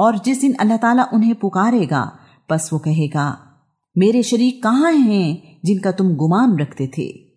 और जिस दिन अल्लाह ताला उन्हें पुकारेगा, बस वो कहेगा, मेरे शरीक कहाँ हैं जिनका तुम गुमान रखते थे?